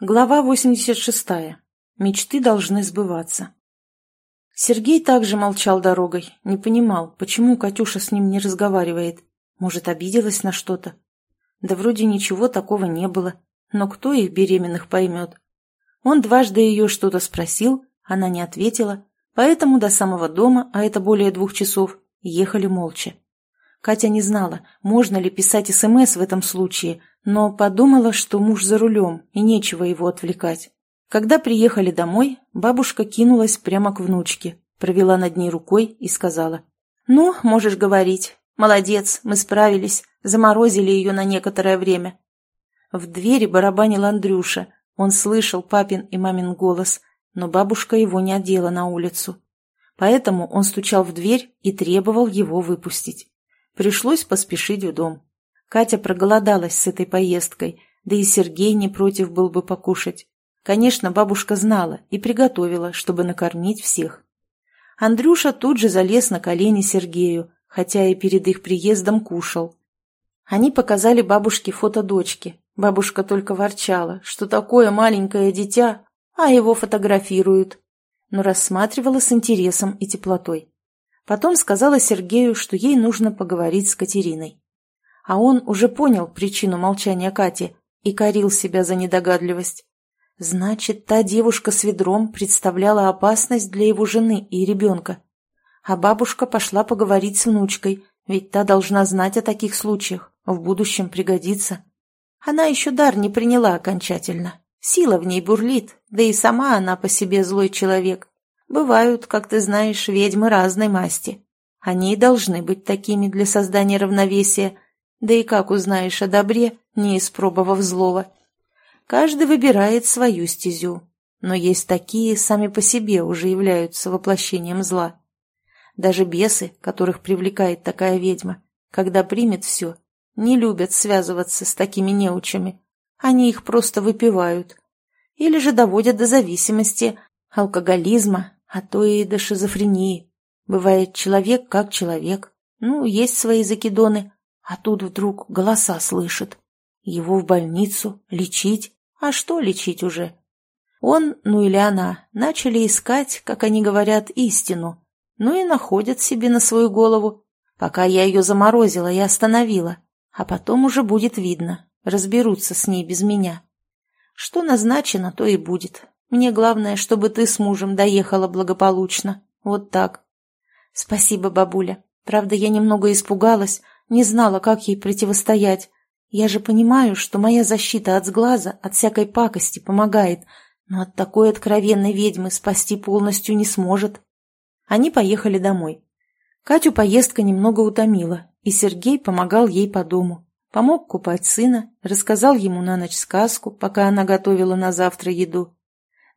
Глава 86. Мечты должны сбываться. Сергей также молчал дорогой, не понимал, почему Катюша с ним не разговаривает. Может, обиделась на что-то? Да вроде ничего такого не было, но кто их беременных поймет? Он дважды ее что-то спросил, она не ответила, поэтому до самого дома, а это более двух часов, ехали молча. Катя не знала, можно ли писать СМС в этом случае, но подумала, что муж за рулем, и нечего его отвлекать. Когда приехали домой, бабушка кинулась прямо к внучке, провела над ней рукой и сказала. «Ну, можешь говорить. Молодец, мы справились, заморозили ее на некоторое время». В двери барабанил Андрюша. Он слышал папин и мамин голос, но бабушка его не одела на улицу. Поэтому он стучал в дверь и требовал его выпустить. Пришлось поспешить в дом. Катя проголодалась с этой поездкой, да и Сергей не против был бы покушать. Конечно, бабушка знала и приготовила, чтобы накормить всех. Андрюша тут же залез на колени Сергею, хотя и перед их приездом кушал. Они показали бабушке фото дочки. Бабушка только ворчала, что такое маленькое дитя, а его фотографируют. Но рассматривала с интересом и теплотой. Потом сказала Сергею, что ей нужно поговорить с Катериной. А он уже понял причину молчания Кати и корил себя за недогадливость. Значит, та девушка с ведром представляла опасность для его жены и ребенка. А бабушка пошла поговорить с внучкой, ведь та должна знать о таких случаях, в будущем пригодится. Она еще дар не приняла окончательно. Сила в ней бурлит, да и сама она по себе злой человек. Бывают, как ты знаешь, ведьмы разной масти. Они и должны быть такими для создания равновесия. Да и как узнаешь о добре, не испробовав злого? Каждый выбирает свою стезю. Но есть такие, сами по себе уже являются воплощением зла. Даже бесы, которых привлекает такая ведьма, когда примет все, не любят связываться с такими неучами. Они их просто выпивают. Или же доводят до зависимости, алкоголизма, а то и до шизофрении. Бывает человек как человек. Ну, есть свои закидоны, а тут вдруг голоса слышит. Его в больницу, лечить. А что лечить уже? Он, ну или она, начали искать, как они говорят, истину. Ну и находят себе на свою голову. Пока я ее заморозила и остановила. А потом уже будет видно. Разберутся с ней без меня. Что назначено, то и будет. Мне главное, чтобы ты с мужем доехала благополучно. Вот так. Спасибо, бабуля. Правда, я немного испугалась, не знала, как ей противостоять. Я же понимаю, что моя защита от сглаза, от всякой пакости помогает, но от такой откровенной ведьмы спасти полностью не сможет. Они поехали домой. Катю поездка немного утомила, и Сергей помогал ей по дому. Помог купать сына, рассказал ему на ночь сказку, пока она готовила на завтра еду.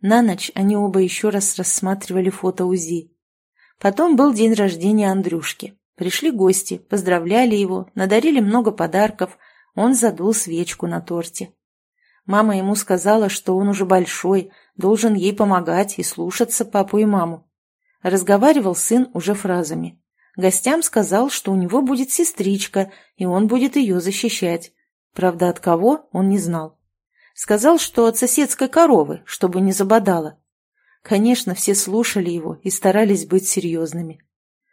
На ночь они оба еще раз рассматривали фото УЗИ. Потом был день рождения Андрюшки. Пришли гости, поздравляли его, надарили много подарков, он задул свечку на торте. Мама ему сказала, что он уже большой, должен ей помогать и слушаться папу и маму. Разговаривал сын уже фразами. Гостям сказал, что у него будет сестричка, и он будет ее защищать. Правда, от кого, он не знал. Сказал, что от соседской коровы, чтобы не забодала. Конечно, все слушали его и старались быть серьезными.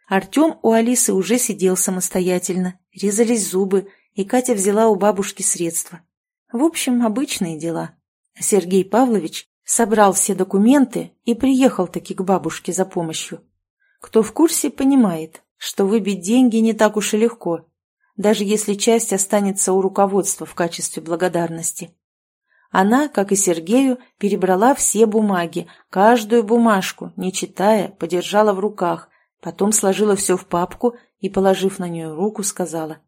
Артем у Алисы уже сидел самостоятельно, резались зубы, и Катя взяла у бабушки средства. В общем, обычные дела. Сергей Павлович собрал все документы и приехал таки к бабушке за помощью. Кто в курсе, понимает, что выбить деньги не так уж и легко, даже если часть останется у руководства в качестве благодарности. Она, как и Сергею, перебрала все бумаги, каждую бумажку, не читая, подержала в руках, потом сложила все в папку и, положив на нее руку, сказала.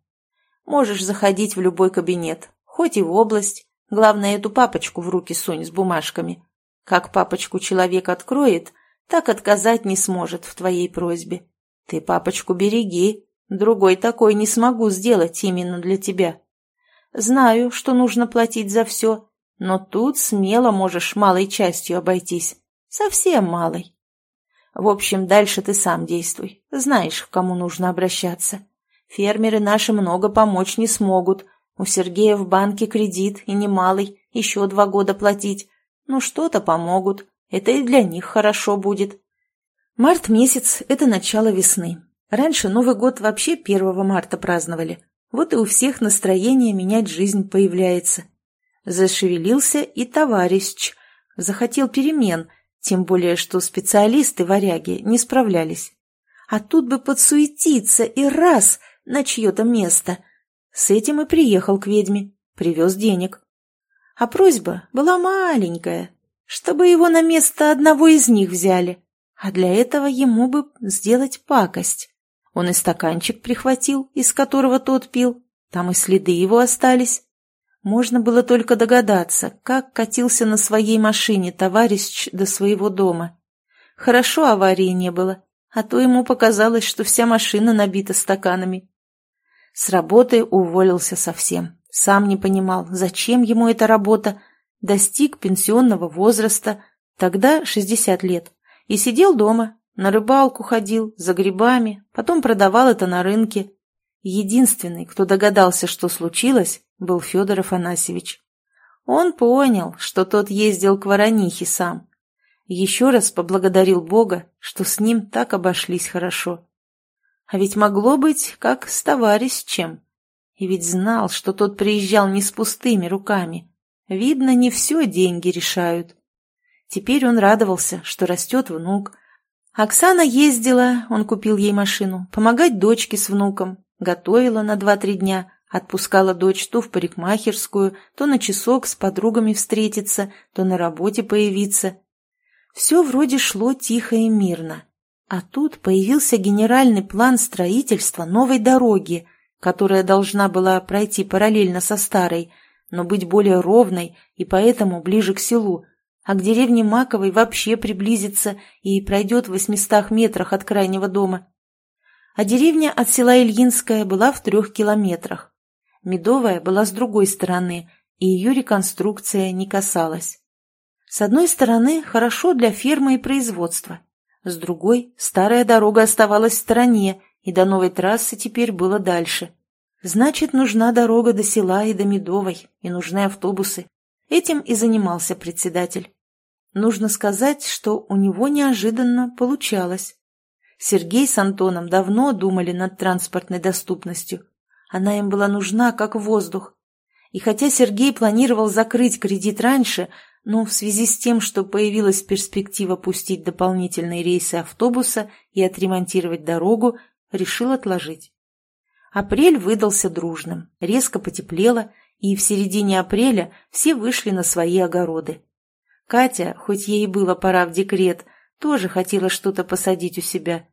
«Можешь заходить в любой кабинет, хоть и в область. Главное, эту папочку в руки сунь с бумажками. Как папочку человек откроет, так отказать не сможет в твоей просьбе. Ты папочку береги, другой такой не смогу сделать именно для тебя. Знаю, что нужно платить за все, но тут смело можешь малой частью обойтись. Совсем малой. В общем, дальше ты сам действуй. Знаешь, к кому нужно обращаться. Фермеры наши много помочь не смогут. У Сергея в банке кредит, и немалый. еще два года платить. Ну, что-то помогут. Это и для них хорошо будет. Март месяц – это начало весны. Раньше Новый год вообще 1 марта праздновали. Вот и у всех настроение менять жизнь появляется. Зашевелился и товарищ. Захотел перемен, тем более, что специалисты-варяги не справлялись. А тут бы подсуетиться и раз на чье-то место. С этим и приехал к ведьме, привез денег. А просьба была маленькая, чтобы его на место одного из них взяли. А для этого ему бы сделать пакость. Он и стаканчик прихватил, из которого тот пил. Там и следы его остались. Можно было только догадаться, как катился на своей машине товарищ до своего дома. Хорошо аварии не было, а то ему показалось, что вся машина набита стаканами. С работы уволился совсем. Сам не понимал, зачем ему эта работа. Достиг пенсионного возраста, тогда 60 лет, и сидел дома, на рыбалку ходил, за грибами, потом продавал это на рынке. Единственный, кто догадался, что случилось, был Федор Афанасьевич. Он понял, что тот ездил к Воронихе сам. Еще раз поблагодарил Бога, что с ним так обошлись хорошо. А ведь могло быть, как с товарищем. И ведь знал, что тот приезжал не с пустыми руками. Видно, не все деньги решают. Теперь он радовался, что растет внук, Оксана ездила, он купил ей машину, помогать дочке с внуком, готовила на два-три дня, отпускала дочь то в парикмахерскую, то на часок с подругами встретиться, то на работе появиться. Все вроде шло тихо и мирно. А тут появился генеральный план строительства новой дороги, которая должна была пройти параллельно со старой, но быть более ровной и поэтому ближе к селу, а к деревне Маковой вообще приблизится и пройдет в восьмистах метрах от крайнего дома. А деревня от села Ильинская была в трех километрах. Медовая была с другой стороны, и ее реконструкция не касалась. С одной стороны, хорошо для фермы и производства. С другой, старая дорога оставалась в стороне, и до новой трассы теперь было дальше. Значит, нужна дорога до села и до Медовой, и нужны автобусы. Этим и занимался председатель. Нужно сказать, что у него неожиданно получалось. Сергей с Антоном давно думали над транспортной доступностью. Она им была нужна, как воздух. И хотя Сергей планировал закрыть кредит раньше, но в связи с тем, что появилась перспектива пустить дополнительные рейсы автобуса и отремонтировать дорогу, решил отложить. Апрель выдался дружным, резко потеплело, и в середине апреля все вышли на свои огороды. Катя, хоть ей было пора в декрет, тоже хотела что-то посадить у себя.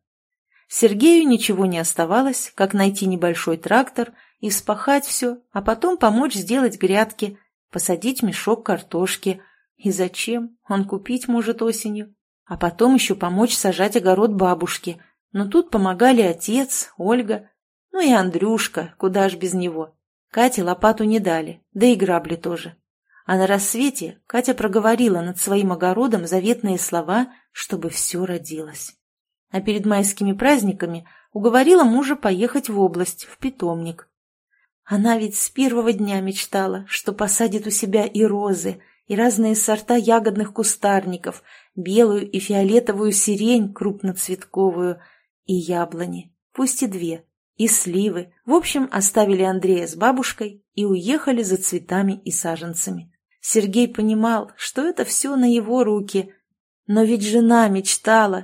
Сергею ничего не оставалось, как найти небольшой трактор и вспахать все, а потом помочь сделать грядки, посадить мешок картошки. И зачем? Он купить может осенью. А потом еще помочь сажать огород бабушке. Но тут помогали отец, Ольга, ну и Андрюшка, куда ж без него. Кате лопату не дали, да и грабли тоже. А на рассвете Катя проговорила над своим огородом заветные слова, чтобы все родилось. А перед майскими праздниками уговорила мужа поехать в область, в питомник. Она ведь с первого дня мечтала, что посадит у себя и розы, и разные сорта ягодных кустарников, белую и фиолетовую сирень крупноцветковую, и яблони, пусть и две, и сливы. В общем, оставили Андрея с бабушкой и уехали за цветами и саженцами. Сергей понимал, что это все на его руки. Но ведь жена мечтала,